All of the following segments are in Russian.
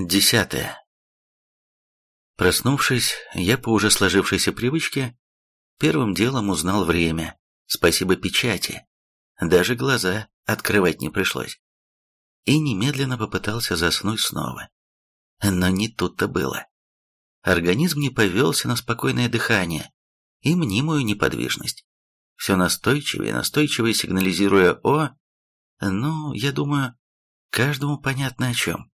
Десятое. Проснувшись, я по уже сложившейся привычке первым делом узнал время. Спасибо печати. Даже глаза открывать не пришлось. И немедленно попытался заснуть снова. Но не тут-то было. Организм не повелся на спокойное дыхание и мнимую неподвижность. Все настойчивее настойчивее сигнализируя о... Ну, я думаю, каждому понятно о чем.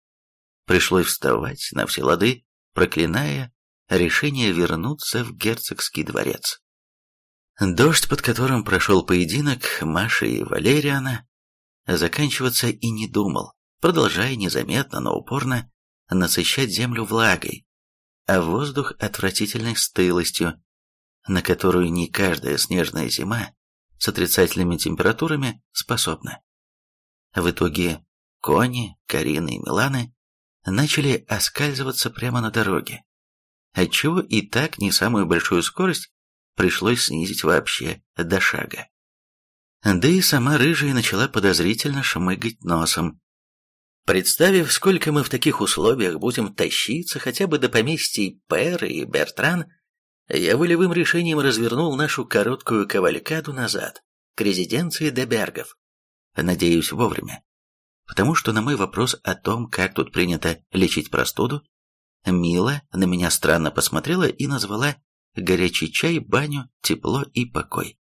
Пришлось вставать на все лады, проклиная решение вернуться в герцогский дворец. Дождь, под которым прошел поединок Маши и Валериана, заканчиваться и не думал, продолжая незаметно, но упорно насыщать землю влагой, а воздух отвратительной стылостью, на которую не каждая снежная зима с отрицательными температурами способна. В итоге кони, Карины и Миланы начали оскальзываться прямо на дороге, отчего и так не самую большую скорость пришлось снизить вообще до шага. Да и сама рыжая начала подозрительно шмыгать носом. Представив, сколько мы в таких условиях будем тащиться хотя бы до поместий Пер и Бертран, я волевым решением развернул нашу короткую кавалькаду назад, к резиденции Дебергов. Надеюсь, вовремя потому что на мой вопрос о том, как тут принято лечить простуду, Мила на меня странно посмотрела и назвала горячий чай, баню, тепло и покой.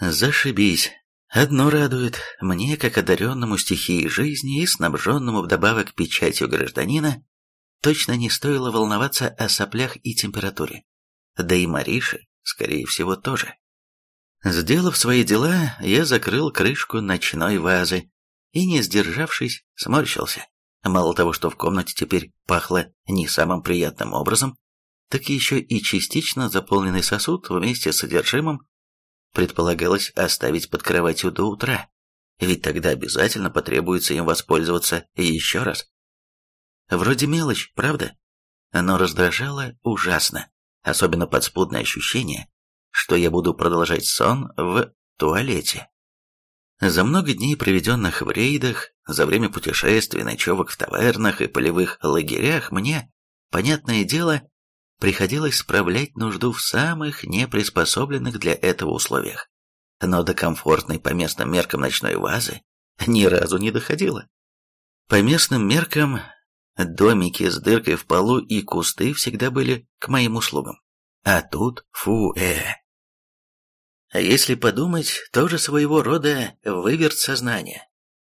Зашибись. Одно радует, мне, как одаренному стихией жизни и снабженному вдобавок печатью гражданина, точно не стоило волноваться о соплях и температуре. Да и Марише, скорее всего, тоже. Сделав свои дела, я закрыл крышку ночной вазы, и, не сдержавшись, сморщился. Мало того, что в комнате теперь пахло не самым приятным образом, так еще и частично заполненный сосуд вместе с содержимым предполагалось оставить под кроватью до утра, ведь тогда обязательно потребуется им воспользоваться еще раз. Вроде мелочь, правда? Но раздражало ужасно, особенно подспудное ощущение, что я буду продолжать сон в туалете. За много дней, проведенных в рейдах, за время путешествий, ночевок в тавернах и полевых лагерях, мне, понятное дело, приходилось справлять нужду в самых неприспособленных для этого условиях. Но до комфортной по местным меркам ночной вазы ни разу не доходило. По местным меркам домики с дыркой в полу и кусты всегда были к моим услугам. А тут фу-э. А если подумать, тоже своего рода выверт сознания.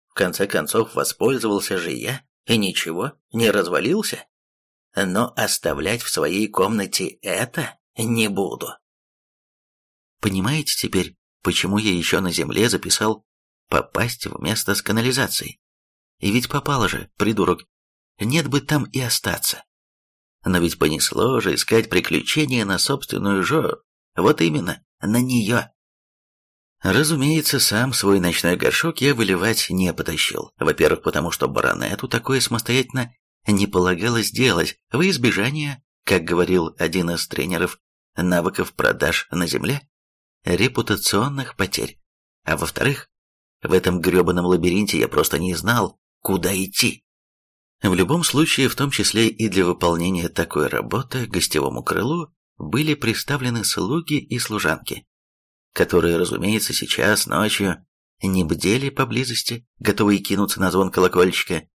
В конце концов, воспользовался же я, и ничего, не развалился. Но оставлять в своей комнате это не буду. Понимаете теперь, почему я еще на земле записал «попасть в место с канализацией»? И ведь попало же, придурок, нет бы там и остаться. Но ведь понесло же искать приключения на собственную жо... Вот именно, на нее. Разумеется, сам свой ночной горшок я выливать не потащил. Во-первых, потому что баронету такое самостоятельно не полагалось делать во избежание, как говорил один из тренеров, навыков продаж на земле, репутационных потерь. А во-вторых, в этом гребаном лабиринте я просто не знал, куда идти. В любом случае, в том числе и для выполнения такой работы, гостевому крылу были представлены слуги и служанки, которые, разумеется, сейчас, ночью, не бдели поблизости, готовые кинуться на звон колокольчика,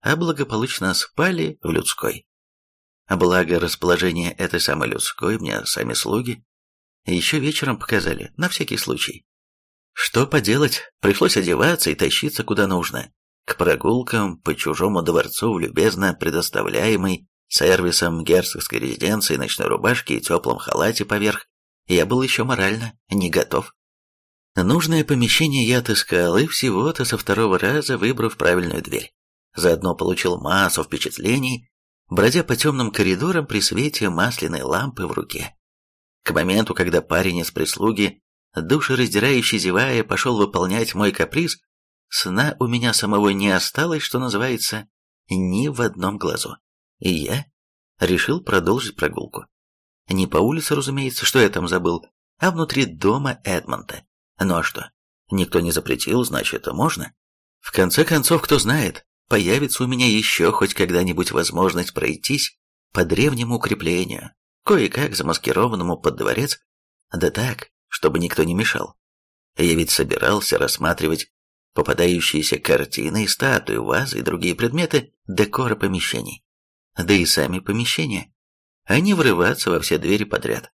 а благополучно спали в людской. Благо, расположение этой самой людской мне сами слуги еще вечером показали, на всякий случай. Что поделать, пришлось одеваться и тащиться куда нужно. К прогулкам по чужому дворцу в любезно предоставляемой сервисом герцогской резиденции ночной рубашке и теплом халате поверх я был еще морально не готов. Нужное помещение я отыскал, и всего-то со второго раза выбрав правильную дверь. Заодно получил массу впечатлений, бродя по темным коридорам при свете масляной лампы в руке. К моменту, когда парень из прислуги, душераздирающий зевая, пошел выполнять мой каприз, сна у меня самого не осталось, что называется, ни в одном глазу. И я решил продолжить прогулку. Не по улице, разумеется, что я там забыл, а внутри дома Эдмонта. Ну а что? Никто не запретил, значит, можно. В конце концов, кто знает, появится у меня еще хоть когда-нибудь возможность пройтись по древнему укреплению, кое-как замаскированному под дворец, да так, чтобы никто не мешал. Я ведь собирался рассматривать попадающиеся картины, статуи, вазы и другие предметы декора помещений. Да и сами помещения, а не врываться во все двери подряд.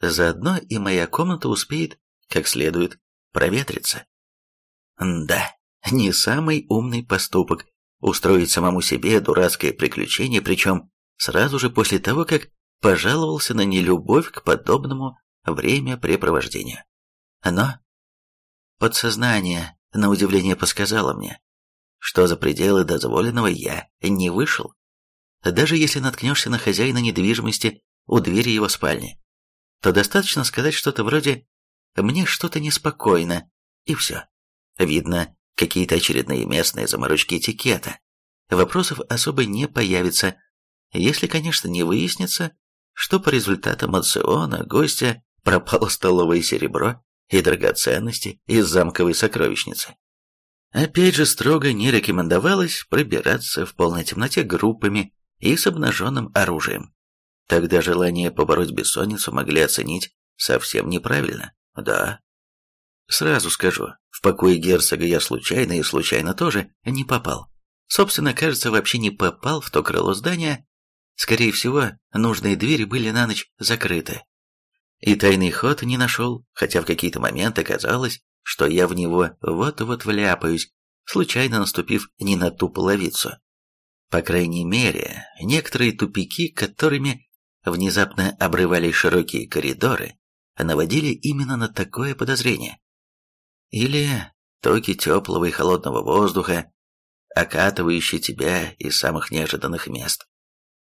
Заодно и моя комната успеет, как следует, проветриться. Да, не самый умный поступок устроить самому себе дурацкое приключение, причем сразу же после того, как пожаловался на нелюбовь к подобному времяпрепровождению. Но подсознание, на удивление, подсказало мне, что за пределы дозволенного я не вышел. Даже если наткнешься на хозяина недвижимости у двери его спальни, то достаточно сказать что-то вроде «мне что-то неспокойно», и все. Видно, какие-то очередные местные заморочки этикета. Вопросов особо не появится, если, конечно, не выяснится, что по результатам аукциона гостя пропало столовое серебро и драгоценности из замковой сокровищницы. Опять же, строго не рекомендовалось пробираться в полной темноте группами и с обнаженным оружием. Тогда желание побороть бессонницу могли оценить совсем неправильно. Да. Сразу скажу, в покое герцога я случайно и случайно тоже не попал. Собственно, кажется, вообще не попал в то крыло здания. Скорее всего, нужные двери были на ночь закрыты. И тайный ход не нашел, хотя в какие-то моменты казалось, что я в него вот-вот вляпаюсь, случайно наступив не на ту половицу. По крайней мере, некоторые тупики, которыми внезапно обрывались широкие коридоры, наводили именно на такое подозрение. Или токи теплого и холодного воздуха, окатывающие тебя из самых неожиданных мест.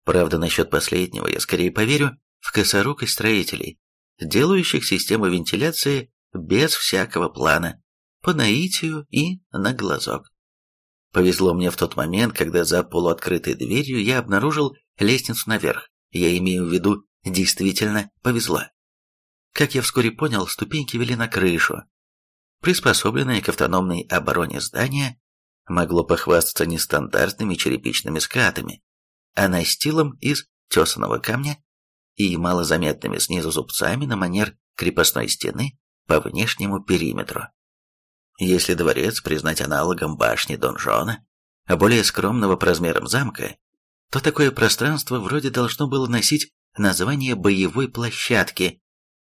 Правда, насчет последнего я скорее поверю в косорукость строителей, делающих систему вентиляции без всякого плана, по наитию и на глазок. Повезло мне в тот момент, когда за полуоткрытой дверью я обнаружил лестницу наверх. Я имею в виду, действительно повезло. Как я вскоре понял, ступеньки вели на крышу. Приспособленное к автономной обороне здание могло похвастаться не стандартными черепичными скатами, а настилом из тесаного камня и малозаметными снизу зубцами на манер крепостной стены по внешнему периметру. Если дворец признать аналогом башни донжона, а более скромного по размерам замка, то такое пространство вроде должно было носить название боевой площадки,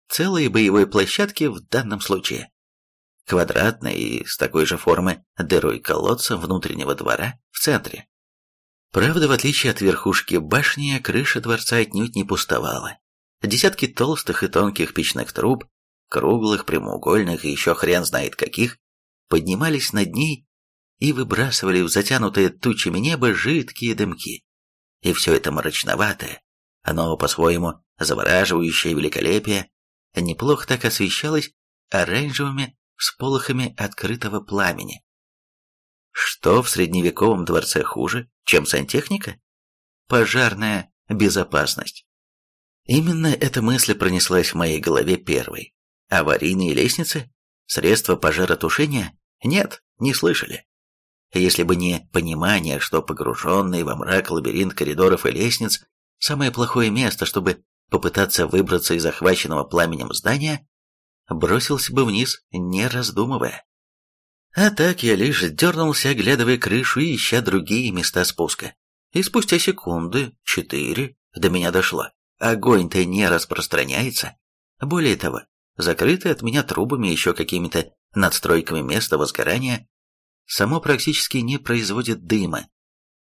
целой боевой площадки в данном случае. Квадратной и с такой же формы дырой колодца внутреннего двора в центре. Правда, в отличие от верхушки башни, крыша дворца отнюдь не пустовала. Десятки толстых и тонких печных труб, круглых, прямоугольных и еще хрен знает каких, поднимались над ней и выбрасывали в затянутое тучами небо жидкие дымки. И все это мрачноватое, оно по-своему завораживающее великолепие, неплохо так освещалось оранжевыми всполохами открытого пламени. Что в средневековом дворце хуже, чем сантехника? Пожарная безопасность. Именно эта мысль пронеслась в моей голове первой. Аварийные лестницы? Средства пожаротушения? Нет, не слышали. Если бы не понимание, что погруженный во мрак лабиринт коридоров и лестниц – самое плохое место, чтобы попытаться выбраться из захваченного пламенем здания, бросился бы вниз, не раздумывая. А так я лишь дернулся, оглядывая крышу и ища другие места спуска. И спустя секунды, четыре, до меня дошло. Огонь-то не распространяется. Более того, закрытые от меня трубами еще какими-то надстройками места возгорания само практически не производит дыма,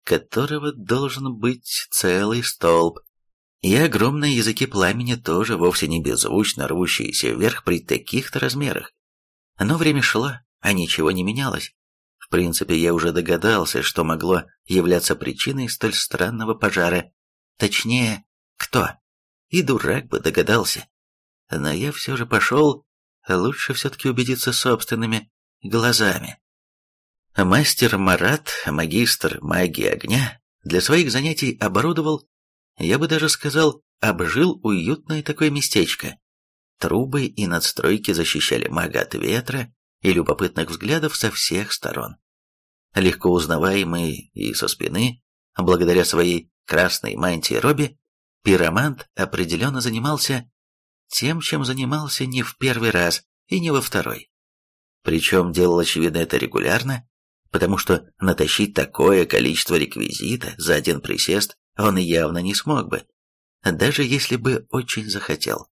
которого должен быть целый столб, и огромные языки пламени тоже вовсе не беззвучно рвущиеся вверх при таких-то размерах. Но время шло, а ничего не менялось. В принципе, я уже догадался, что могло являться причиной столь странного пожара. Точнее, кто? И дурак бы догадался. Но я все же пошел, лучше все-таки убедиться собственными глазами. Мастер Марат, магистр магии огня, для своих занятий оборудовал, я бы даже сказал, обжил уютное такое местечко. Трубы и надстройки защищали мага от ветра и любопытных взглядов со всех сторон. легко узнаваемый и со спины, благодаря своей красной мантии Робби, пиромант определенно занимался тем, чем занимался не в первый раз и не во второй. Причем делал, очевидно, это регулярно, потому что натащить такое количество реквизита за один присест он явно не смог бы, даже если бы очень захотел.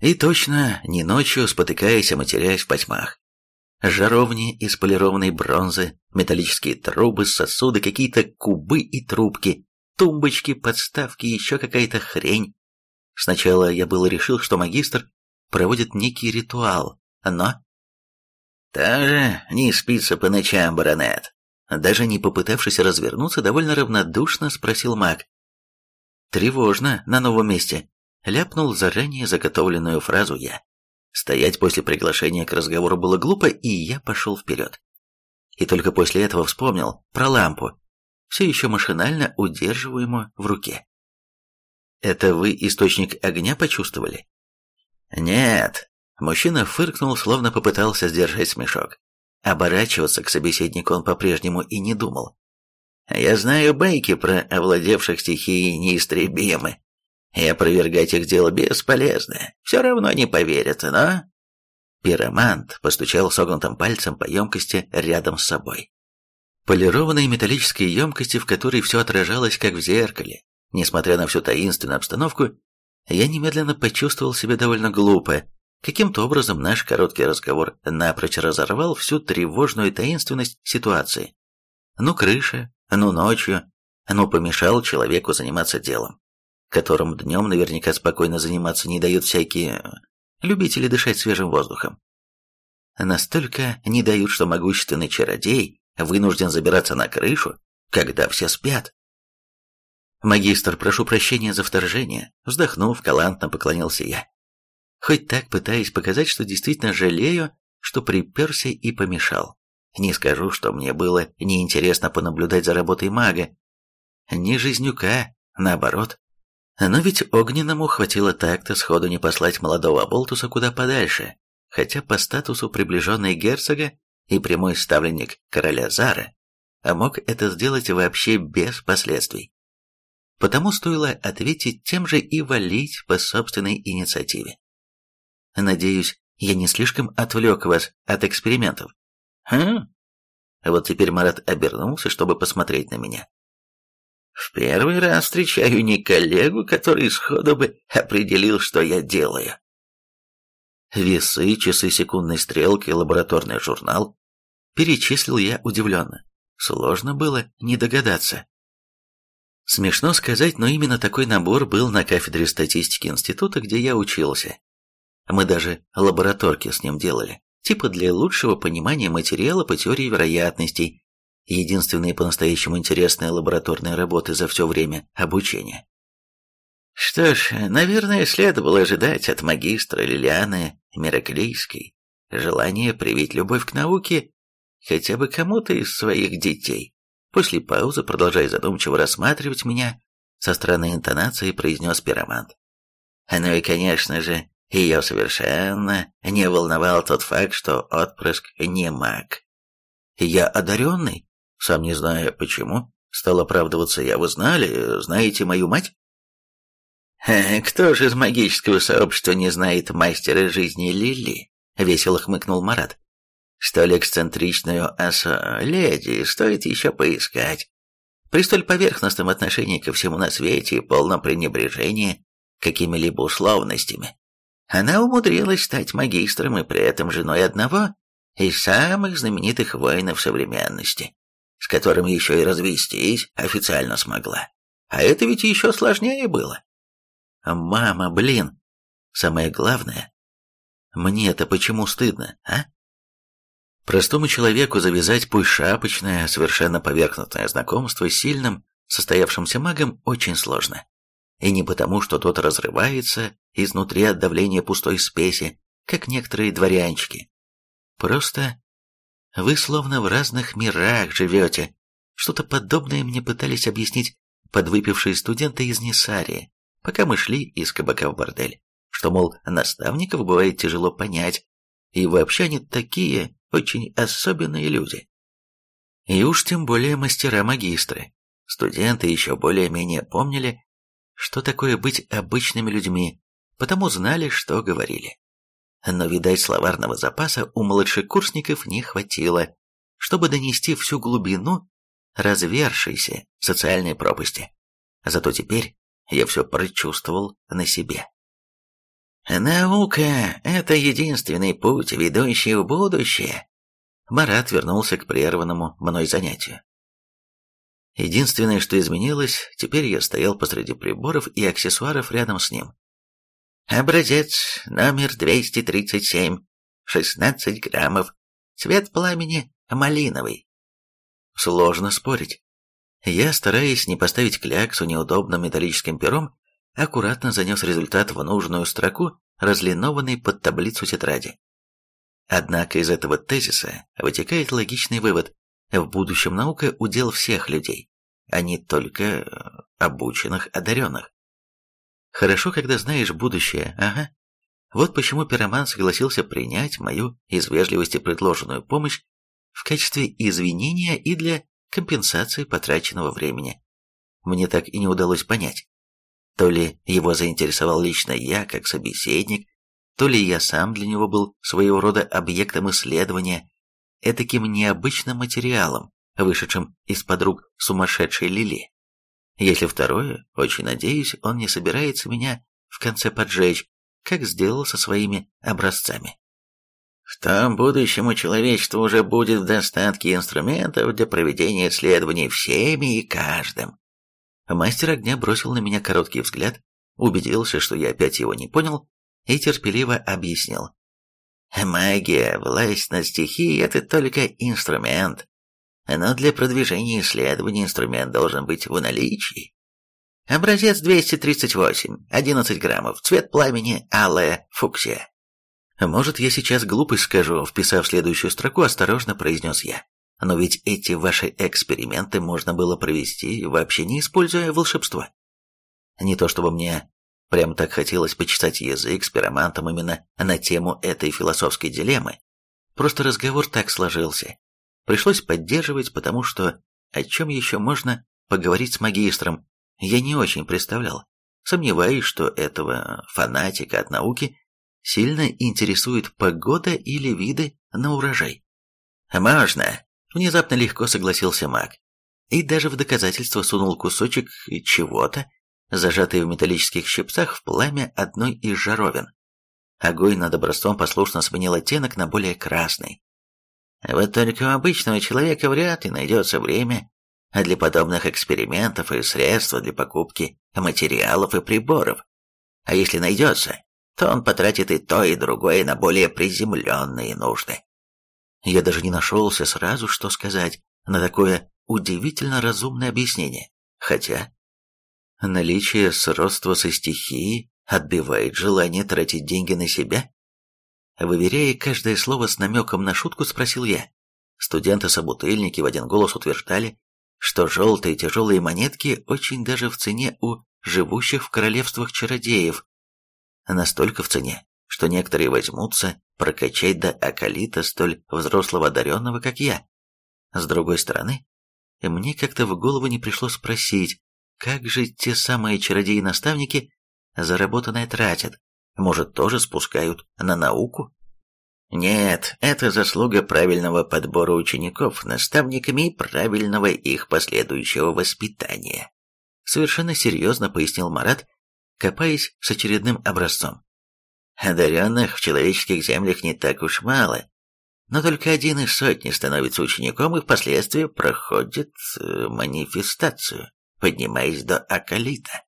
И точно не ночью, спотыкаясь и матерясь в потьмах. Жаровни из полированной бронзы, металлические трубы, сосуды, какие-то кубы и трубки, тумбочки, подставки, еще какая-то хрень. Сначала я было решил, что магистр проводит некий ритуал, но... «Тоже не спится по ночам, баронет?» Даже не попытавшись развернуться, довольно равнодушно спросил маг. «Тревожно на новом месте», — ляпнул заранее заготовленную фразу я. Стоять после приглашения к разговору было глупо, и я пошел вперед. И только после этого вспомнил про лампу, все еще машинально удерживаемую в руке. «Это вы источник огня почувствовали?» «Нет», — мужчина фыркнул, словно попытался сдержать смешок. Оборачиваться к собеседнику он по-прежнему и не думал. «Я знаю байки про овладевших стихией неистребимы, и опровергать их дело бесполезно, все равно не поверят, но...» Пиромант постучал согнутым пальцем по емкости рядом с собой. Полированные металлические емкости, в которой все отражалось, как в зеркале. Несмотря на всю таинственную обстановку, я немедленно почувствовал себя довольно глупо. Каким-то образом наш короткий разговор напрочь разорвал всю тревожную таинственность ситуации. Ну крыша, ну ночью, ну помешал человеку заниматься делом которым днем наверняка спокойно заниматься не дают всякие любители дышать свежим воздухом. Настолько не дают, что могущественный чародей вынужден забираться на крышу, когда все спят. «Магистр, прошу прощения за вторжение», вздохнув, галантно поклонился я. Хоть так пытаясь показать, что действительно жалею, что приперся и помешал. Не скажу, что мне было неинтересно понаблюдать за работой мага. Не жизнюка, наоборот. Но ведь Огненному хватило так-то сходу не послать молодого Болтуса куда подальше, хотя по статусу приближенный герцога и прямой ставленник короля Зара, а мог это сделать вообще без последствий. Потому стоило ответить тем же и валить по собственной инициативе. Надеюсь, я не слишком отвлек вас от экспериментов. Хм? Вот теперь Марат обернулся, чтобы посмотреть на меня. В первый раз встречаю не коллегу, который сходу бы определил, что я делаю. Весы, часы секундной стрелки, лабораторный журнал. Перечислил я удивленно. Сложно было не догадаться. Смешно сказать, но именно такой набор был на кафедре статистики института, где я учился. Мы даже лабораторки с ним делали, типа для лучшего понимания материала по теории вероятностей единственные по-настоящему интересные лабораторные работы за все время обучения. Что ж, наверное, следовало ожидать от магистра Лилианы Мираклийской желание привить любовь к науке хотя бы кому-то из своих детей. После паузы, продолжая задумчиво рассматривать меня, со странной интонацией произнес пиромант. Ну и, конечно же, ее совершенно не волновал тот факт, что отпрыск не маг. Я одаренный, сам не зная почему, стал оправдываться я. Вы знали, знаете мою мать? «Кто же из магического сообщества не знает мастера жизни Лили?» — весело хмыкнул Марат. «Столь эксцентричную осо леди стоит еще поискать. При столь поверхностном отношении ко всему на свете и полном пренебрежении какими-либо условностями, она умудрилась стать магистром и при этом женой одного из самых знаменитых воинов современности с которым еще и развестись официально смогла. А это ведь еще сложнее было. Мама, блин, самое главное, мне-то почему стыдно, а? Простому человеку завязать пусть шапочное, совершенно поверхностное знакомство с сильным, состоявшимся магом очень сложно. И не потому, что тот разрывается изнутри от давления пустой спеси, как некоторые дворянчики. Просто вы словно в разных мирах живете. Что-то подобное мне пытались объяснить подвыпившие студенты из Несарии, пока мы шли из кабака в бордель. Что, мол, наставников бывает тяжело понять, и вообще они такие очень особенные люди. И уж тем более мастера-магистры. Студенты еще более-менее помнили, что такое быть обычными людьми, потому знали, что говорили. Но, видать, словарного запаса у младшекурсников не хватило, чтобы донести всю глубину развершейся социальной пропасти. Зато теперь я все прочувствовал на себе. «Наука — это единственный путь, ведущий в будущее», Марат вернулся к прерванному мной занятию. Единственное, что изменилось, теперь я стоял посреди приборов и аксессуаров рядом с ним. Образец номер 237, 16 граммов, цвет пламени малиновый. Сложно спорить. Я, стараясь не поставить кляксу неудобным металлическим пером, аккуратно занес результат в нужную строку, разлинованной под таблицу тетради. Однако из этого тезиса вытекает логичный вывод. В будущем наука – удел всех людей, а не только э, обученных, одаренных. Хорошо, когда знаешь будущее, ага. Вот почему пироман согласился принять мою из вежливости предложенную помощь в качестве извинения и для компенсации потраченного времени. Мне так и не удалось понять, то ли его заинтересовал лично я как собеседник, то ли я сам для него был своего рода объектом исследования, этаким необычным материалом, вышедшим из-под рук сумасшедшей Лили. Если второе, очень надеюсь, он не собирается меня в конце поджечь, как сделал со своими образцами. В том будущем у человечества уже будет в достатке инструментов для проведения исследований всеми и каждым. Мастер огня бросил на меня короткий взгляд, убедился, что я опять его не понял, и терпеливо объяснил. Магия, власть над стихией – это только инструмент. Но для продвижения исследований инструмент должен быть в наличии. Образец 238, 11 граммов, цвет пламени алая фуксия. Может, я сейчас глупость скажу, вписав следующую строку, осторожно произнес я. Но ведь эти ваши эксперименты можно было провести, вообще не используя волшебство. Не то чтобы мне Прям так хотелось почесать язык с пиромантом именно на тему этой философской дилеммы. Просто разговор так сложился. Пришлось поддерживать, потому что о чем еще можно поговорить с магистром, я не очень представлял. Сомневаюсь, что этого фанатика от науки сильно интересует погода или виды на урожай. «Можно!» – внезапно легко согласился маг. И даже в доказательство сунул кусочек чего-то, зажатые в металлических щипцах в пламя одной из жаровин. Огонь над образцом послушно сменил оттенок на более красный. Вот только у обычного человека вряд ли найдется время для подобных экспериментов и средства для покупки материалов и приборов. А если найдется, то он потратит и то, и другое на более приземленные нужды. Я даже не нашелся сразу, что сказать на такое удивительно разумное объяснение. Хотя Наличие сродства со стихией отбивает желание тратить деньги на себя? Выверяя каждое слово с намеком на шутку, спросил я. Студенты-собутыльники в один голос утверждали, что желтые тяжелые монетки очень даже в цене у живущих в королевствах чародеев. Настолько в цене, что некоторые возьмутся прокачать до акалита столь взрослого одаренного, как я. С другой стороны, мне как-то в голову не пришло спросить, как же те самые чародеи-наставники заработанное тратят? Может, тоже спускают на науку? Нет, это заслуга правильного подбора учеников наставниками и правильного их последующего воспитания. Совершенно серьезно пояснил Марат, копаясь с очередным образцом. Одаренных в человеческих землях не так уж мало, но только один из сотни становится учеником и впоследствии проходит э, манифестацию поднимаясь до Акалита.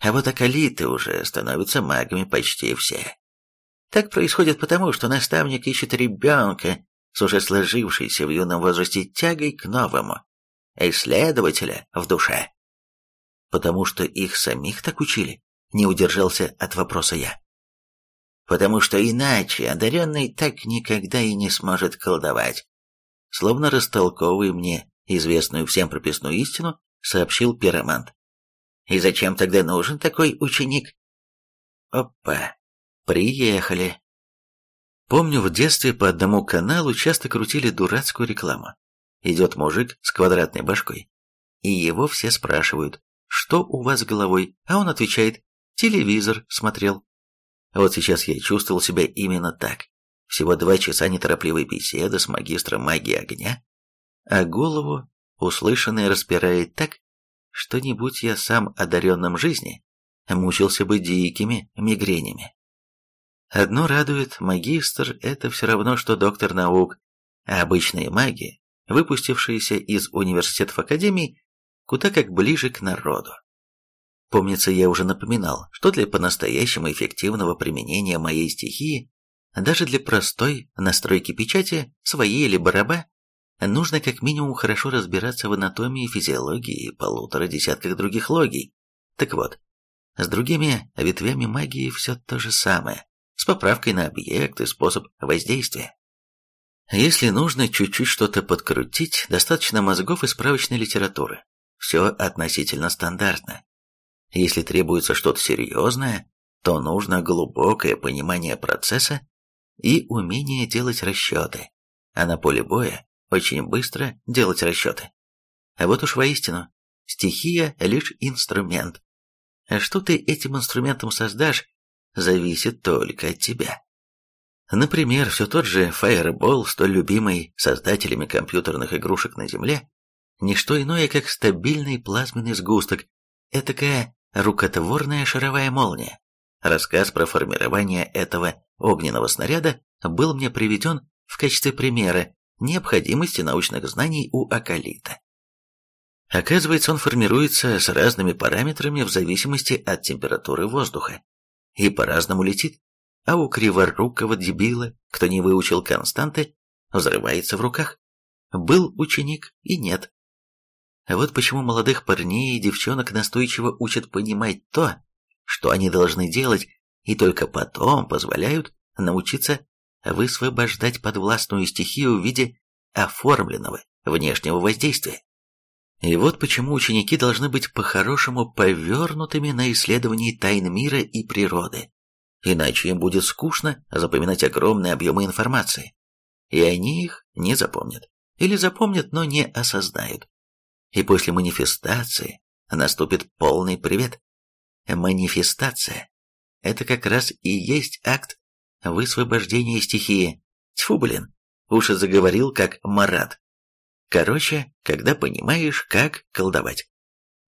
А вот Акалиты уже становятся магами почти все. Так происходит потому, что наставник ищет ребенка с уже сложившейся в юном возрасте тягой к новому, исследователя в душе. Потому что их самих так учили, не удержался от вопроса я. Потому что иначе одаренный так никогда и не сможет колдовать. Словно растолковывая мне известную всем прописную истину, сообщил пиромант. «И зачем тогда нужен такой ученик?» «Опа! Приехали!» Помню, в детстве по одному каналу часто крутили дурацкую рекламу. идет мужик с квадратной башкой, и его все спрашивают, что у вас с головой, а он отвечает, телевизор смотрел. Вот сейчас я чувствовал себя именно так. Всего два часа неторопливой беседы с магистром магии огня, а голову услышанное распирает так, что не будь я сам одаренным жизни, мучился бы дикими мигренями. Одно радует, магистр – это все равно, что доктор наук, а обычные маги, выпустившиеся из университетов академий, куда как ближе к народу. Помнится, я уже напоминал, что для по-настоящему эффективного применения моей стихии, даже для простой настройки печати, своей или раба, нужно как минимум хорошо разбираться в анатомии, физиологии и полутора десятках других логий. Так вот, с другими ветвями магии все то же самое, с поправкой на объект и способ воздействия. Если нужно чуть-чуть что-то подкрутить, достаточно мозгов и справочной литературы. Все относительно стандартно. Если требуется что-то серьезное, то нужно глубокое понимание процесса и умение делать расчеты, а на поле боя очень быстро делать расчеты. А вот уж воистину, стихия лишь инструмент. А что ты этим инструментом создашь, зависит только от тебя. Например, все тот же Fireball, столь любимый создателями компьютерных игрушек на Земле, не что иное, как стабильный плазменный сгусток, этакая рукотворная шаровая молния. Рассказ про формирование этого огненного снаряда был мне приведен в качестве примера необходимости научных знаний у Акалита. Оказывается, он формируется с разными параметрами в зависимости от температуры воздуха и по-разному летит, а у криворукого дебила, кто не выучил константы, взрывается в руках. Был ученик и нет. Вот почему молодых парней и девчонок настойчиво учат понимать то, что они должны делать, и только потом позволяют научиться высвобождать подвластную стихию в виде оформленного внешнего воздействия. И вот почему ученики должны быть по-хорошему повернутыми на исследовании тайн мира и природы. Иначе им будет скучно запоминать огромные объемы информации. И они их не запомнят. Или запомнят, но не осознают. И после манифестации наступит полный привет. Манифестация – это как раз и есть акт высвобождения стихии. Тьфу, блин, уши заговорил как Марат. Короче, когда понимаешь, как колдовать.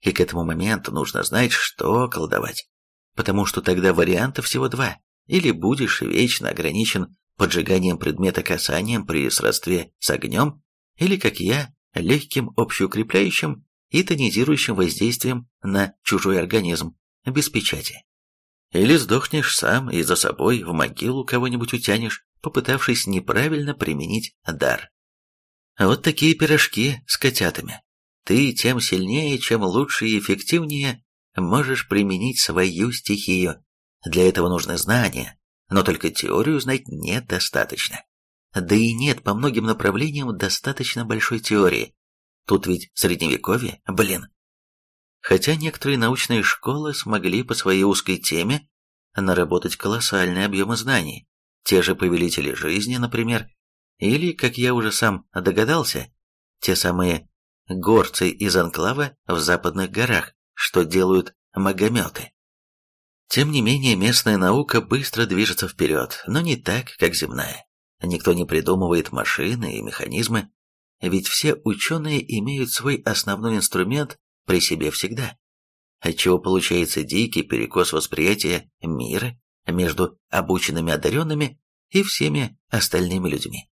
И к этому моменту нужно знать, что колдовать. Потому что тогда вариантов всего два. Или будешь вечно ограничен поджиганием предмета касанием при сродстве с огнем, или, как я, легким общеукрепляющим и тонизирующим воздействием на чужой организм, без печати. Или сдохнешь сам и за собой в могилу кого-нибудь утянешь, попытавшись неправильно применить дар. Вот такие пирожки с котятами. Ты тем сильнее, чем лучше и эффективнее можешь применить свою стихию. Для этого нужны знания, но только теорию знать недостаточно. Да и нет по многим направлениям достаточно большой теории. Тут ведь средневековье, блин. Хотя некоторые научные школы смогли по своей узкой теме наработать колоссальные объемы знаний. Те же повелители жизни, например, или, как я уже сам догадался, те самые горцы из анклава в западных горах, что делают магометы. Тем не менее, местная наука быстро движется вперед, но не так, как земная. Никто не придумывает машины и механизмы, ведь все ученые имеют свой основной инструмент при себе всегда, отчего получается дикий перекос восприятия мира между обученными одаренными и всеми остальными людьми.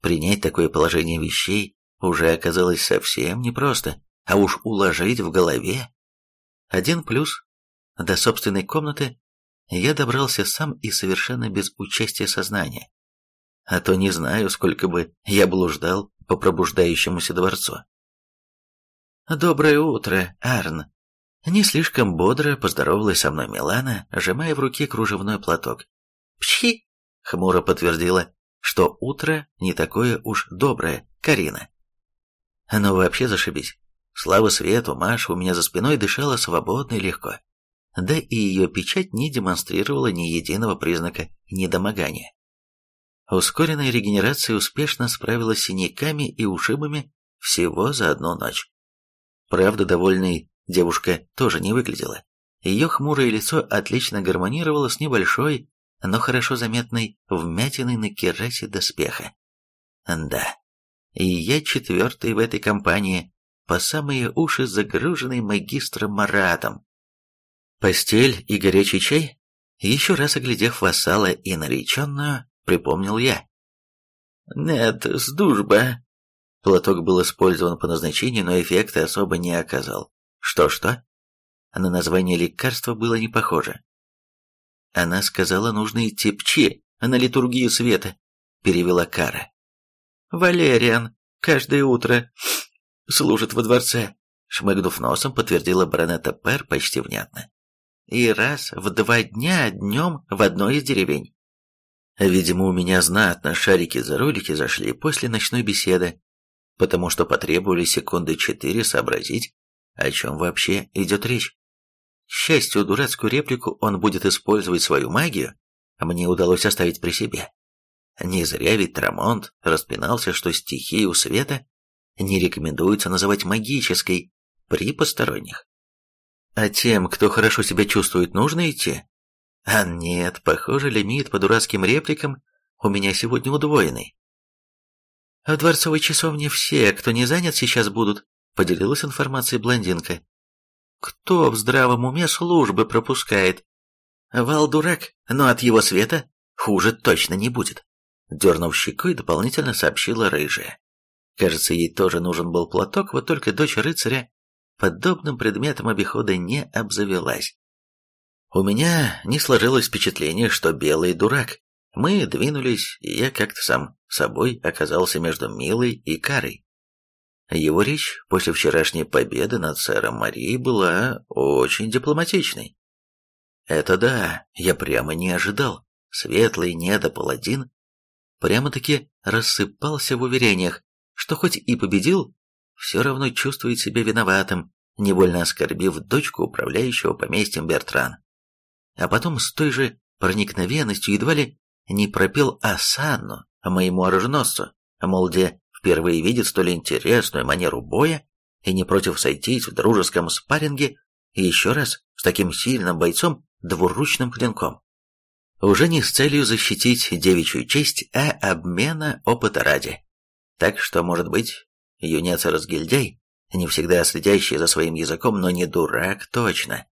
Принять такое положение вещей уже оказалось совсем непросто, а уж уложить в голове. Один плюс. До собственной комнаты я добрался сам и совершенно без участия сознания а то не знаю, сколько бы я блуждал по пробуждающемуся дворцу. «Доброе утро, Арн!» Не слишком бодро поздоровалась со мной Милана, сжимая в руке кружевной платок. «Пчхи!» — хмуро подтвердила, что утро не такое уж доброе, Карина. «Ну вообще зашибись. Слава свету, Маша у меня за спиной дышала свободно и легко. Да и ее печать не демонстрировала ни единого признака недомогания. Ускоренная регенерация успешно справилась с синяками и ушибами, всего за одну ночь. Правда, довольной девушка тоже не выглядела. Ее хмурое лицо отлично гармонировало с небольшой, но хорошо заметной вмятиной на керасе доспеха. Да, и я четвертый в этой компании, по самые уши загруженный магистром Маратом. Постель и горячий чай? Еще раз оглядев вассала и нареченную, припомнил я. «Нет, с дружба». Платок был использован по назначению, но эффекта особо не оказал. Что-что? На название лекарства было не похоже. Она сказала, нужно идти пчи, на литургию света, перевела Кара. Валериан каждое утро служит во дворце, шмыгнув носом, подтвердила баронета Пер почти внятно. И раз в два дня днем в одной из деревень. Видимо, у меня знатно шарики за ролики зашли после ночной беседы, потому что потребовали секунды четыре сообразить, о чем вообще идет речь. К счастью, дурацкую реплику он будет использовать свою магию, мне удалось оставить при себе. Не зря ведь Трамонт распинался, что стихию света не рекомендуется называть магической при посторонних. А тем, кто хорошо себя чувствует, нужно идти. А нет, похоже, лимит по дурацким репликам у меня сегодня удвоенный. В дворцовой часовне все, кто не занят, сейчас будут, поделилась информацией блондинка. Кто в здравом уме службы пропускает? Вал дурак, но от его света хуже точно не будет. Дернув щекой, дополнительно сообщила рыжая. Кажется, ей тоже нужен был платок, вот только дочь рыцаря подобным предметом обихода не обзавелась. У меня не сложилось впечатление, что белый дурак. Мы двинулись, и я как-то сам собой оказался между Милой и Карой. Его речь после вчерашней победы над сэром Марией была очень дипломатичной. Это да, я прямо не ожидал. Светлый недопаладин прямо-таки рассыпался в уверениях, что хоть и победил, все равно чувствует себя виноватым, невольно оскорбив дочку управляющего поместьем Бертран. А потом с той же проникновенностью едва ли не пропел осанну моему оруженосцу, мол, где впервые видит столь интересную манеру боя и не против сойтись в дружеском спарринге еще раз с таким сильным бойцом двуручным клинком. Уже не с целью защитить девичью честь, а обмена опыта ради. Так что, может быть, юнец-разгильдяй, не всегда следящий за своим языком, но не дурак точно.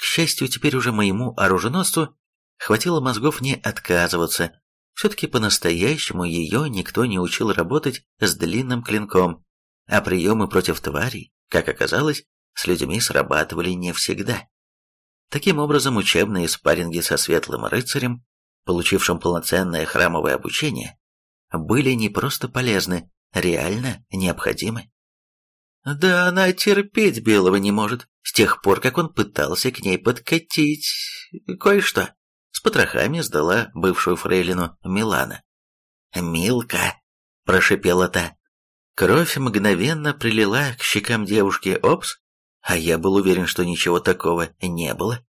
К счастью, теперь уже моему оруженосцу хватило мозгов не отказываться. Все-таки по-настоящему ее никто не учил работать с длинным клинком, а приемы против тварей, как оказалось, с людьми срабатывали не всегда. Таким образом, учебные спарринги со светлым рыцарем, получившим полноценное храмовое обучение, были не просто полезны, реально необходимы. Да она терпеть Белого не может, с тех пор, как он пытался к ней подкатить кое-что. С потрохами сдала бывшую фрейлину Милана. «Милка!» – прошипела та. Кровь мгновенно прилила к щекам девушки. Опс, а я был уверен, что ничего такого не было.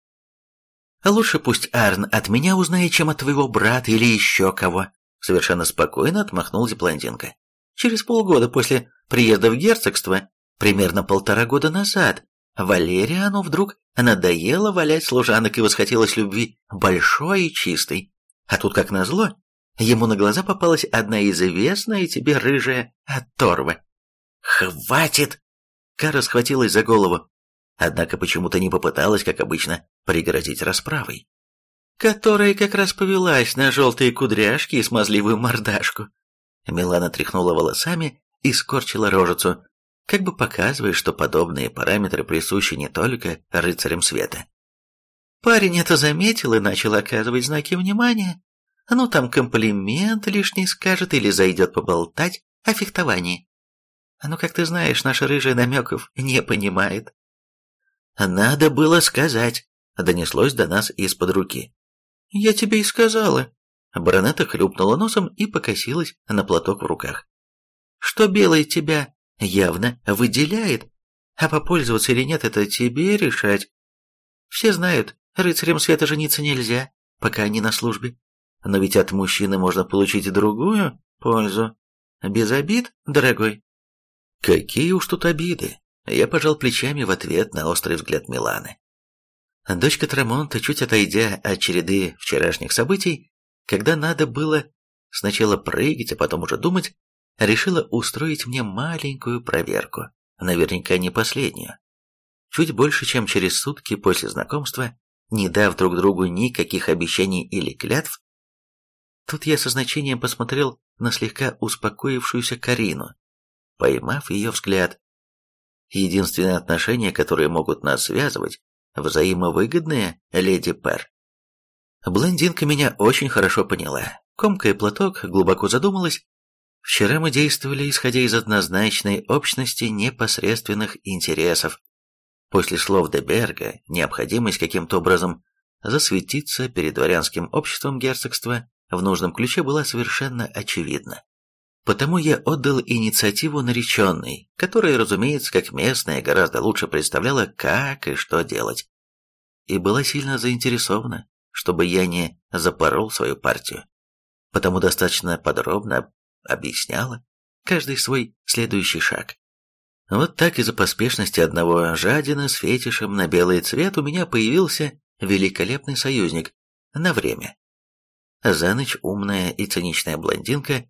Лучше пусть Арн от меня узнает, чем от твоего брата или еще кого. Совершенно спокойно отмахнулась блондинка. Через полгода после приезда в герцогство, примерно полтора года назад, Валериану вдруг надоело валять служанок и восхотелось любви большой и чистой. А тут, как назло, ему на глаза попалась одна известная тебе рыжая оторва. «Хватит!» Кара схватилась за голову, однако почему-то не попыталась, как обычно, пригрозить расправой. Которая как раз повелась на желтые кудряшки и смазливую мордашку. Милана тряхнула волосами и скорчила рожицу, как бы показывая, что подобные параметры присущи не только рыцарям света. Парень это заметил и начал оказывать знаки внимания. Ну, там комплимент лишний скажет или зайдет поболтать о фехтовании. Ну, как ты знаешь, наша рыжая намеков не понимает. «Надо было сказать», — донеслось до нас из-под руки. «Я тебе и сказала». Баронета хлюпнула носом и покосилась на платок в руках. «Что белый тебя явно выделяет, а попользоваться или нет, это тебе решать. Все знают, рыцарям света жениться нельзя, пока они на службе. Но ведь от мужчины можно получить другую пользу. Без обид, дорогой». Какие уж тут обиды. Я пожал плечами в ответ на острый взгляд Миланы. Дочка Трамонта, чуть отойдя от череды вчерашних событий, когда надо было сначала прыгать, а потом уже думать, решила устроить мне маленькую проверку, наверняка не последнюю. Чуть больше, чем через сутки после знакомства, не дав друг другу никаких обещаний или клятв, тут я со значением посмотрел на слегка успокоившуюся Карину, поймав ее взгляд. Единственное отношение, которое могут нас связывать, взаимовыгодные, леди Пэр. Блондинка меня очень хорошо поняла. Комкая платок, глубоко задумалась. Вчера мы действовали, исходя из однозначной общности непосредственных интересов. После слов Деберга необходимость каким-то образом засветиться перед дворянским обществом герцогства в нужном ключе была совершенно очевидна. Потому я отдал инициативу нареченной, которая, разумеется, как местная, гораздо лучше представляла, как и что делать. И была сильно заинтересована, чтобы я не запорол свою партию. Потому достаточно подробно объясняла каждый свой следующий шаг. Вот так из-за поспешности одного жадина с фетишем на белый цвет у меня появился великолепный союзник на время. За ночь умная и циничная блондинка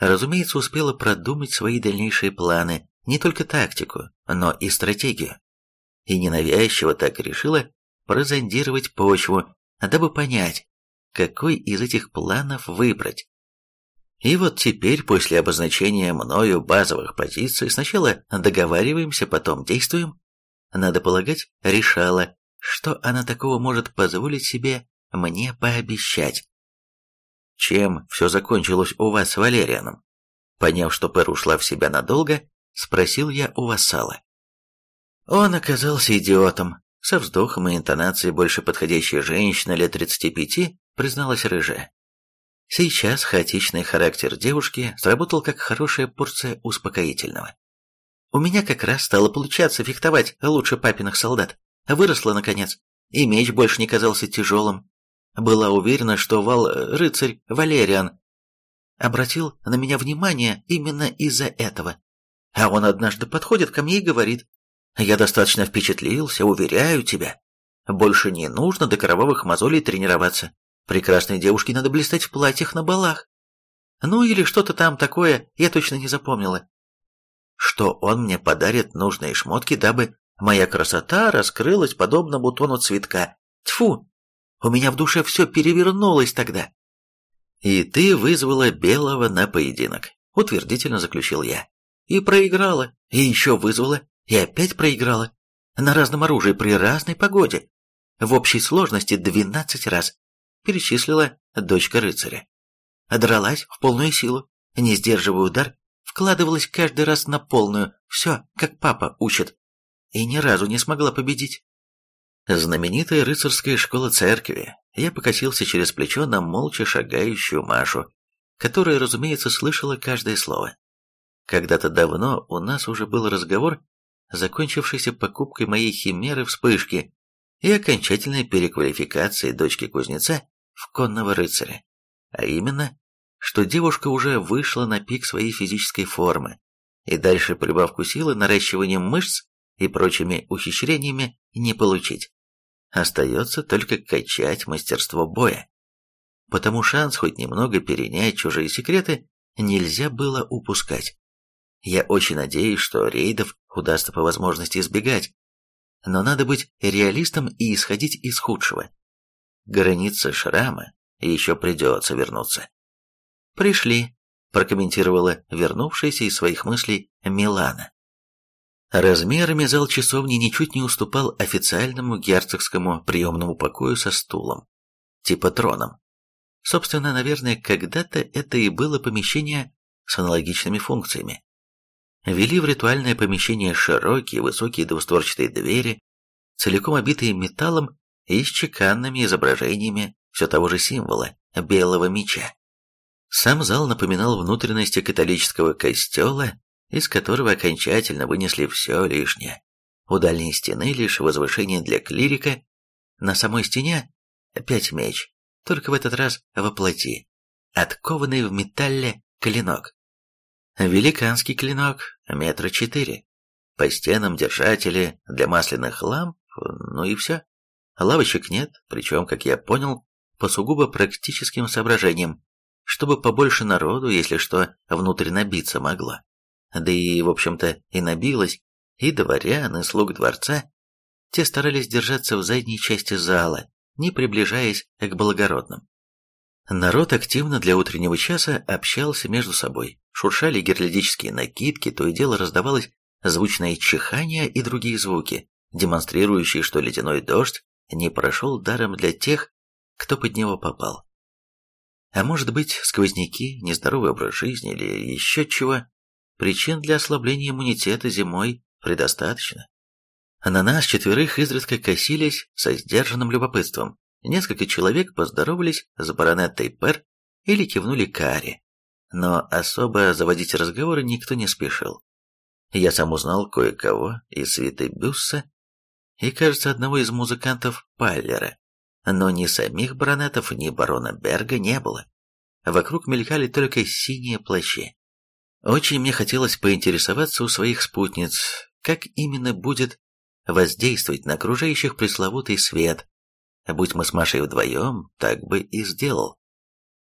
разумеется, успела продумать свои дальнейшие планы, не только тактику, но и стратегию. И ненавязчиво так решила прозондировать почву, дабы понять, какой из этих планов выбрать. И вот теперь, после обозначения мною базовых позиций, сначала договариваемся, потом действуем, надо полагать, решала, что она такого может позволить себе мне пообещать. Чем все закончилось у вас с Валерианом? Поняв, что Пэр ушла в себя надолго, спросил я у вассала. Он оказался идиотом. Со вздохом и интонацией больше подходящей женщины лет 35 призналась рыжая. Сейчас хаотичный характер девушки сработал как хорошая порция успокоительного. У меня как раз стало получаться фехтовать лучше папиных солдат. Выросла, наконец, и меч больше не казался тяжелым, была уверена, что вал-рыцарь Валериан обратил на меня внимание именно из-за этого. А он однажды подходит ко мне и говорит, «Я достаточно впечатлился, уверяю тебя. Больше не нужно до кровавых мозолей тренироваться. Прекрасной девушке надо блистать в платьях на балах». Ну или что-то там такое, я точно не запомнила. Что он мне подарит нужные шмотки, дабы моя красота раскрылась подобно бутону цветка. Тьфу, у меня в душе все перевернулось тогда. И ты вызвала Белого на поединок, утвердительно заключил я. И проиграла, и еще вызвала, и опять проиграла. На разном оружии при разной погоде. В общей сложности двенадцать раз. Перечислила дочка рыцаря. Дралась в полную силу, не сдерживая удар, вкладывалась каждый раз на полную, все, как папа учит. И ни разу не смогла победить. Знаменитая рыцарская школа церкви. Я покосился через плечо на молча шагающую Машу, которая, разумеется, слышала каждое слово. Когда-то давно у нас уже был разговор, закончившийся покупкой моей химеры вспышки и окончательной переквалификацией дочки кузнеца в конного рыцаря. А именно, что девушка уже вышла на пик своей физической формы, и дальше прибавку силы наращиванием мышц и прочими ухищрениями не получить. Остается только качать мастерство боя. Потому шанс хоть немного перенять чужие секреты нельзя было упускать. Я очень надеюсь, что рейдов удастся по возможности избегать. Но надо быть реалистом и исходить из худшего. Граница шрама еще придется вернуться. «Пришли», – прокомментировала вернувшаяся из своих мыслей Милана. Размерами зал часовни ничуть не уступал официальному герцогскому приемному покою со стулом, типа троном. Собственно, наверное, когда-то это и было помещение с аналогичными функциями. Вели в ритуальное помещение широкие, высокие двустворчатые двери, целиком обитые металлом и с чеканными изображениями все того же символа – белого меча. Сам зал напоминал внутренности католического костела из которого окончательно вынесли все лишнее. У дальней стены лишь возвышение для клирика, на самой стене опять меч, только в этот раз во плоти, откованный в металле клинок. Великанский клинок, метра четыре. По стенам держатели для масляных ламп, ну и все. Лавочек нет, причем, как я понял, по сугубо практическим соображениям, чтобы побольше народу, если что, внутрь набиться могло. Да и, в общем-то, и набилось, и дворян, и слуг дворца. Те старались держаться в задней части зала, не приближаясь к благородным. Народ активно для утреннего часа общался между собой, шуршали геральдические накидки, то и дело раздавалось звучное чихание и другие звуки, демонстрирующие, что ледяной дождь не прошел даром для тех, кто под него попал. А может быть, сквозняки, нездоровый образ жизни или еще чего, причин для ослабления иммунитета зимой предостаточно. На нас четверых изредка косились со сдержанным любопытством. Несколько человек поздоровались с баронеттой Пер или кивнули Каре, но особо заводить разговоры никто не спешил. Я сам узнал кое-кого из свиты Бюсса и, кажется, одного из музыкантов Паллера, но ни самих баронетов, ни барона Берга не было. Вокруг мелькали только синие плащи. Очень мне хотелось поинтересоваться у своих спутниц, как именно будет воздействовать на окружающих пресловутый свет. Будь мы с Машей вдвоем, так бы и сделал.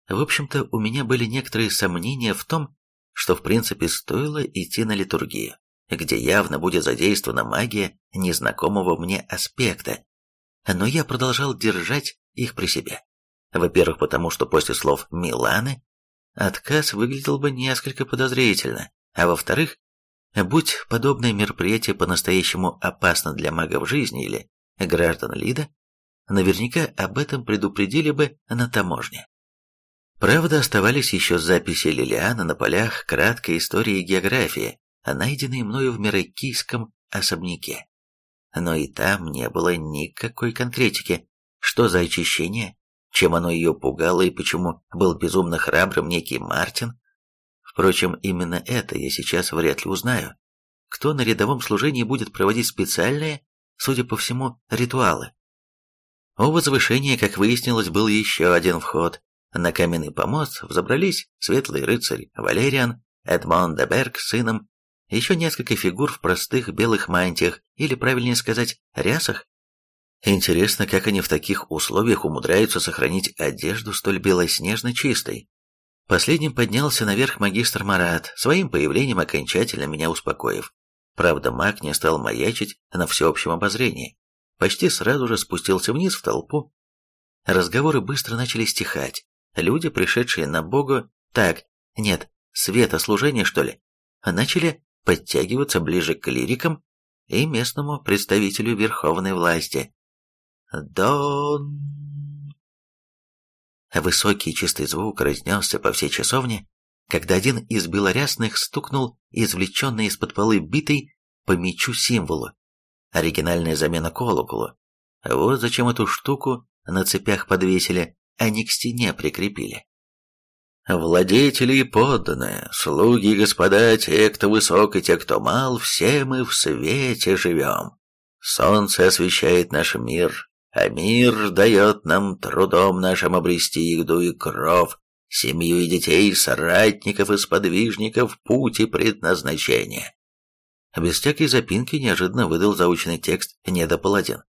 В общем-то, у меня были некоторые сомнения в том, что в принципе стоило идти на литургию, где явно будет задействована магия незнакомого мне аспекта. Но я продолжал держать их при себе. Во-первых, потому что после слов Миланы отказ выглядел бы несколько подозрительно, а во-вторых, будь подобное мероприятие по-настоящему опасно для магов жизни или граждан Лида, наверняка об этом предупредили бы на таможне. Правда, оставались еще записи Лилиана на полях краткой истории и географии, найденные мною в Миракийском особняке. Но и там не было никакой конкретики, что за очищение, чем оно ее пугало и почему был безумно храбрым некий Мартин. Впрочем, именно это я сейчас вряд ли узнаю. Кто на рядовом служении будет проводить специальные, судя по всему, ритуалы. У возвышения, как выяснилось, был еще один вход, на каменный помост взобрались светлый рыцарь Валериан, Эдмон де Берг с сыном, еще несколько фигур в простых белых мантиях, или, правильнее сказать, рясах. Интересно, как они в таких условиях умудряются сохранить одежду столь белоснежно чистой. Последним поднялся наверх магистр Марат, своим появлением окончательно меня успокоив. Правда, маг не стал маячить на всеобщем обозрении. Почти сразу же спустился вниз в толпу. Разговоры быстро начали стихать. Люди, пришедшие на Богу, так, нет, светослужение, что ли, начали подтягиваться ближе к клирикам и местному представителю верховной власти. Дон... Высокий чистый звук разнесся по всей часовне, когда один из белорясных стукнул извлеченный из-под полы битой по мечу символу. Оригинальная замена колоколу. Вот зачем эту штуку на цепях подвесили, а не к стене прикрепили. Владетели и подданные, слуги и господа, те, кто высок и те, кто мал, все мы в свете живем. Солнце освещает наш мир, а мир дает нам трудом нашим обрести еду и кров, семью и детей, соратников и сподвижников, путь и предназначение. Без всякой запинки неожиданно выдал заученный текст недопаладин.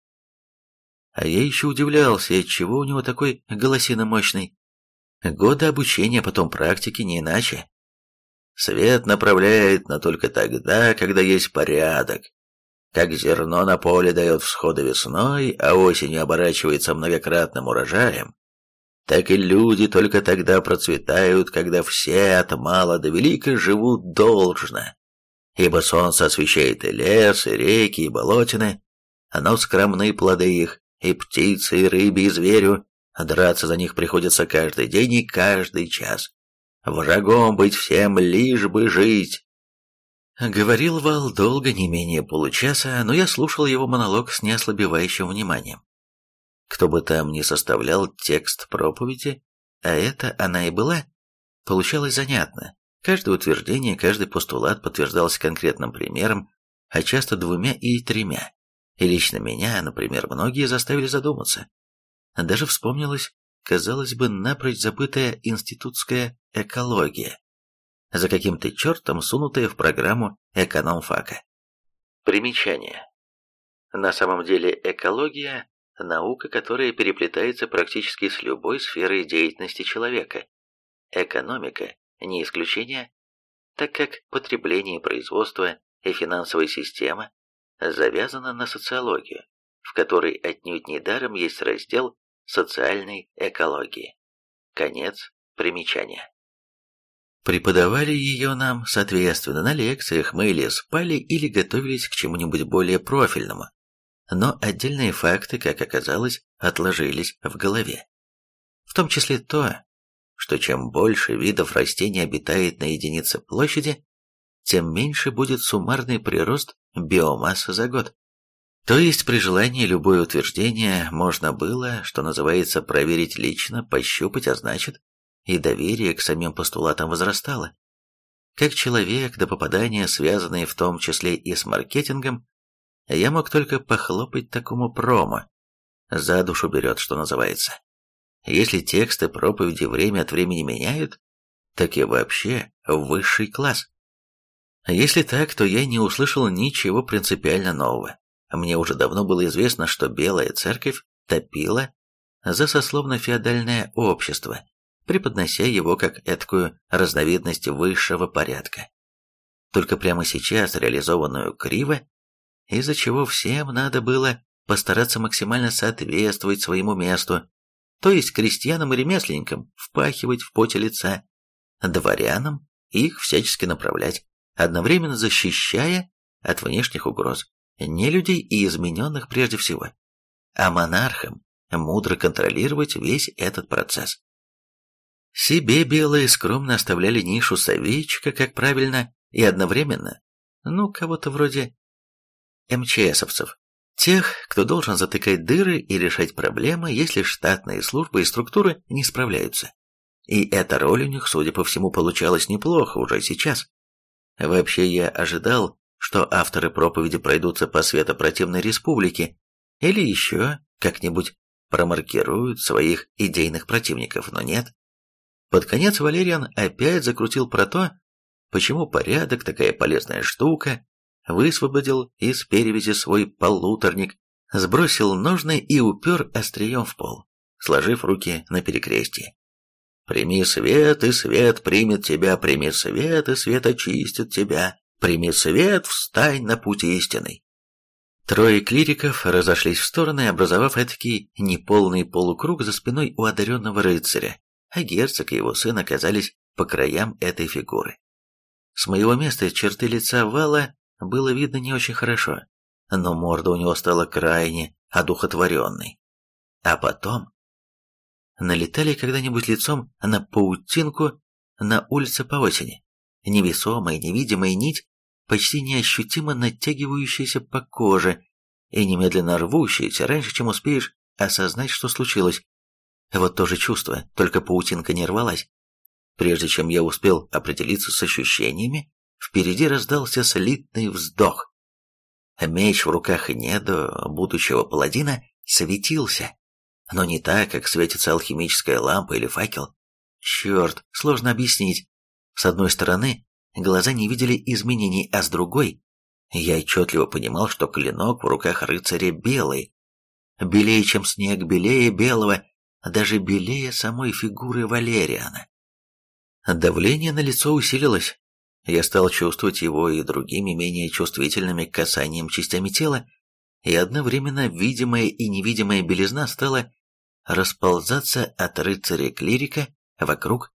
А я еще удивлялся, отчего у него такой голосина мощный. Годы обучения, потом практики, не иначе. Свет направляет, но только тогда, когда есть порядок. Как зерно на поле дает всходы весной, а осенью оборачивается многократным урожаем, так и люди только тогда процветают, когда все от мала до велика живут должно. Ибо солнце освещает и лес, и реки, и болотины, оно скромны плоды их, и птице, и рыбе, и зверю, драться за них приходится каждый день и каждый час. Врагом быть всем, лишь бы жить. Говорил Вал долго, не менее получаса, но я слушал его монолог с неослабевающим вниманием. Кто бы там ни составлял текст проповеди, а это она и была, получалось занятно. Каждое утверждение, каждый постулат подтверждался конкретным примером, а часто двумя и тремя. И лично меня, например, многие заставили задуматься. Даже вспомнилась, казалось бы, напрочь забытая институтская экология. за каким-то чертом сунутое в программу экономфака. Примечание. На самом деле экология – наука, которая переплетается практически с любой сферой деятельности человека. Экономика – не исключение, так как потребление, производство и финансовая система завязана на социологию, в которой отнюдь недаром есть раздел социальной экологии. Конец примечания. Преподавали ее нам, соответственно, на лекциях мы или спали, или готовились к чему-нибудь более профильному. Но отдельные факты, как оказалось, отложились в голове. В том числе то, что чем больше видов растений обитает на единице площади, тем меньше будет суммарный прирост биомассы за год. То есть при желании любое утверждение можно было, что называется, проверить лично, пощупать, а значит, и доверие к самим постулатам возрастало. Как человек до попадания, связанный в том числе и с маркетингом, я мог только похлопать такому промо. За душу берет, что называется. Если тексты проповеди время от времени меняют, так и вообще высший класс. Если так, то я не услышал ничего принципиально нового. Мне уже давно было известно, что Белая Церковь топила за сословно-феодальное общество, преподнося его как эткую разновидность высшего порядка. Только прямо сейчас реализованную криво, из-за чего всем надо было постараться максимально соответствовать своему месту, то есть крестьянам и ремесленникам впахивать в поте лица, дворянам их всячески направлять, одновременно защищая от внешних угроз, не людей и измененных прежде всего, а монархам мудро контролировать весь этот процесс. Себе белые скромно оставляли нишу советчика, как правильно, и одновременно, ну, кого-то вроде МЧСовцев, Тех, кто должен затыкать дыры и решать проблемы, если штатные службы и структуры не справляются. И эта роль у них, судя по всему, получалась неплохо уже сейчас. Вообще я ожидал, что авторы проповеди пройдутся по светопротивной республике или еще как-нибудь промаркируют своих идейных противников, но нет. Под конец Валериан опять закрутил про то, почему порядок такая полезная штука, высвободил из перевязи свой полуторник, сбросил ножны и упер острием в пол, сложив руки на перекрестие. «Прими свет, и свет примет тебя, прими свет, и свет очистит тебя, прими свет, встань на путь истинный». Трое клириков разошлись в стороны, образовав этакий неполный полукруг за спиной у одаренного рыцаря, а герцог и его сын оказались по краям этой фигуры. С моего места черты лица вала было видно не очень хорошо, но морда у него стала крайне одухотворенной. А потом... Налетали когда-нибудь лицом на паутинку на улице по осени. Невесомая, невидимая нить, почти неощутимо натягивающаяся по коже и немедленно рвущаяся раньше, чем успеешь осознать, что случилось. Вот то же чувство, только паутинка не рвалась. Прежде чем я успел определиться с ощущениями, Впереди раздался слитный вздох. Меч в руках Недо, будущего паладина, светился, но не так, как светится алхимическая лампа или факел. Черт, сложно объяснить. С одной стороны, глаза не видели изменений, а с другой, я отчетливо понимал, что клинок в руках рыцаря белый. Белее, чем снег, белее белого, даже белее самой фигуры Валериана. Давление на лицо усилилось, я стал чувствовать его и другими менее чувствительными касанием частями тела, и одновременно видимая и невидимая белизна стала расползаться от рыцаря-клирика вокруг.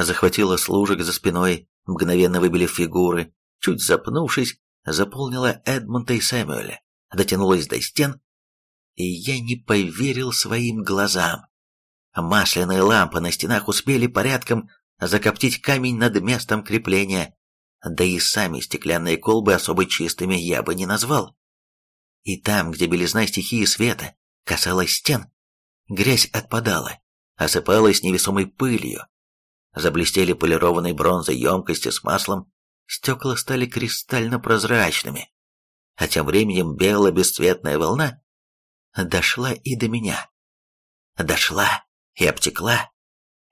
Захватила служек за спиной, мгновенно выбили фигуры, чуть запнувшись, заполнила Эдмонта и Сэмюэля, дотянулась до стен, и я не поверил своим глазам. Масляные лампы на стенах успели порядком закоптить камень над местом крепления, да и сами стеклянные колбы особо чистыми я бы не назвал. И там, где белизна стихии света касалась стен, грязь отпадала, осыпалась невесомой пылью. Заблестели полированной бронзой емкости с маслом, стекла стали кристально прозрачными. А тем временем белая бесцветная волна дошла и до меня. Дошла и обтекла,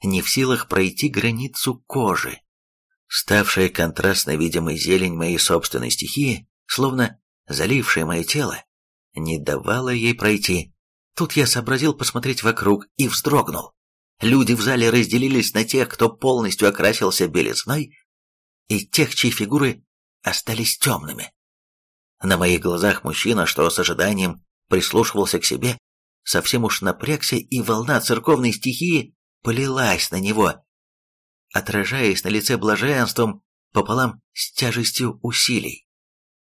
не в силах пройти границу кожи. Ставшая контрастно видимой зелень моей собственной стихии, словно залившая мое тело, не давала ей пройти. Тут я сообразил посмотреть вокруг и вздрогнул. Люди в зале разделились на тех, кто полностью окрасился белизной, и тех, чьи фигуры остались темными. На моих глазах мужчина, что с ожиданием прислушивался к себе, совсем уж напрягся, и волна церковной стихии полилась на него, отражаясь на лице блаженством пополам с тяжестью усилий.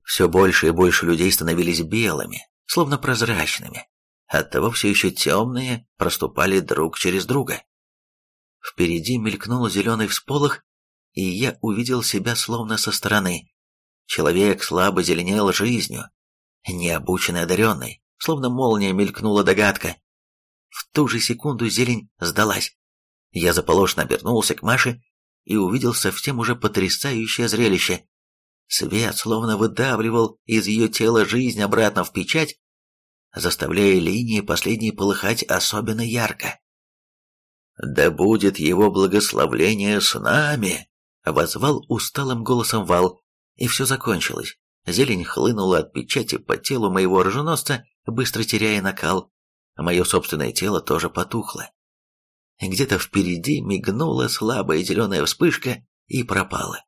Все больше и больше людей становились белыми, словно прозрачными, оттого все еще темные проступали друг через друга. Впереди мелькнул зеленый всполох, и я увидел себя словно со стороны. Человек слабо зеленел жизнью, необученный одаренный, словно молния мелькнула догадка. В ту же секунду зелень сдалась. Я заполошно обернулся к Маше и увидел совсем уже потрясающее зрелище. Свет словно выдавливал из ее тела жизнь обратно в печать, заставляя линии последней полыхать особенно ярко. «Да будет его благословление с нами!» — возвал усталым голосом Вал, и все закончилось. Зелень хлынула от печати по телу моего оруженосца, быстро теряя накал. Мое собственное тело тоже потухло. Где-то впереди мигнула слабая зеленая вспышка и пропала.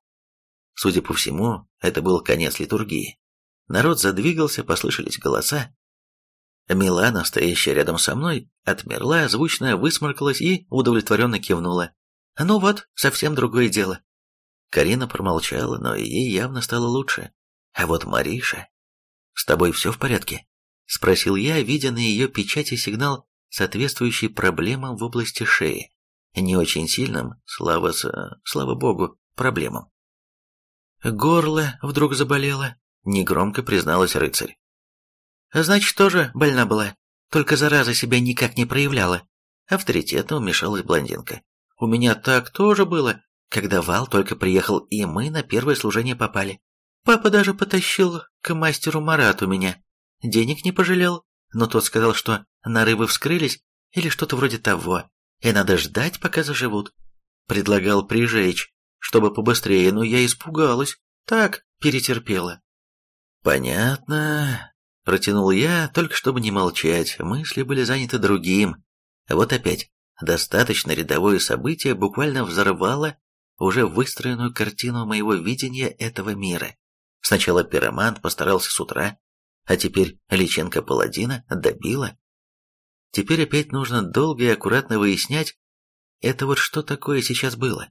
Судя по всему, это был конец литургии. Народ задвигался, послышались голоса. Милана, стоящая рядом со мной, отмерла, звучно высморкалась и удовлетворенно кивнула. «Ну вот, совсем другое дело». Карина промолчала, но ей явно стало лучше. А вот Мариша... «С тобой все в порядке?» — спросил я, видя на ее печати сигнал соответствующий проблемам в области шеи, не очень сильным, слава, слава богу, проблемам. «Горло вдруг заболело», — негромко призналась рыцарь. «Значит, тоже больна была, только зараза себя никак не проявляла», — авторитетно вмешалась блондинка. «У меня так тоже было, когда Вал только приехал, и мы на первое служение попали. Папа даже потащил к мастеру Марату меня. Денег не пожалел, но тот сказал, что нарывы вскрылись или что-то вроде того, и надо ждать, пока заживут. Предлагал прижечь, чтобы побыстрее, но я испугалась, так перетерпела. «Понятно», — протянул я, только чтобы не молчать, мысли были заняты другим. Вот опять, достаточно рядовое событие буквально взорвало уже выстроенную картину моего видения этого мира. Сначала пиромант постарался с утра, а теперь личинка паладина добила. Теперь опять нужно долго и аккуратно выяснять, это вот что такое сейчас было.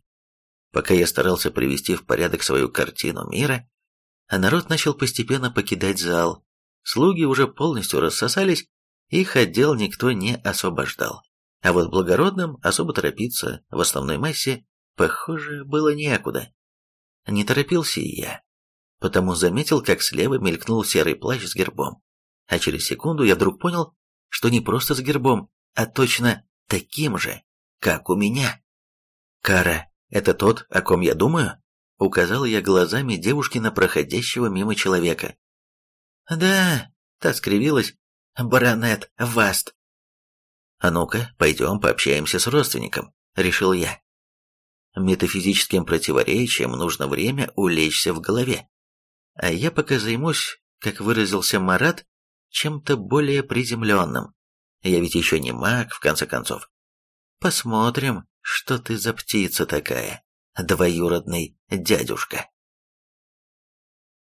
Пока я старался привести в порядок свою картину мира, а народ начал постепенно покидать зал. Слуги уже полностью рассосались, их отдел никто не освобождал. А вот благородным особо торопиться в основной массе, похоже, было некуда. Не торопился и я потому заметил, как слева мелькнул серый плащ с гербом. А через секунду я вдруг понял, что не просто с гербом, а точно таким же, как у меня. «Кара, это тот, о ком я думаю?» Указал я глазами девушки на проходящего мимо человека. «Да», — та скривилась, — «баронет Васт». «А ну-ка, пойдем пообщаемся с родственником», — решил я. Метафизическим противоречием нужно время улечься в голове. А я пока займусь, как выразился Марат, чем-то более приземленным. Я ведь еще не маг, в конце концов. Посмотрим, что ты за птица такая, двоюродный дядюшка.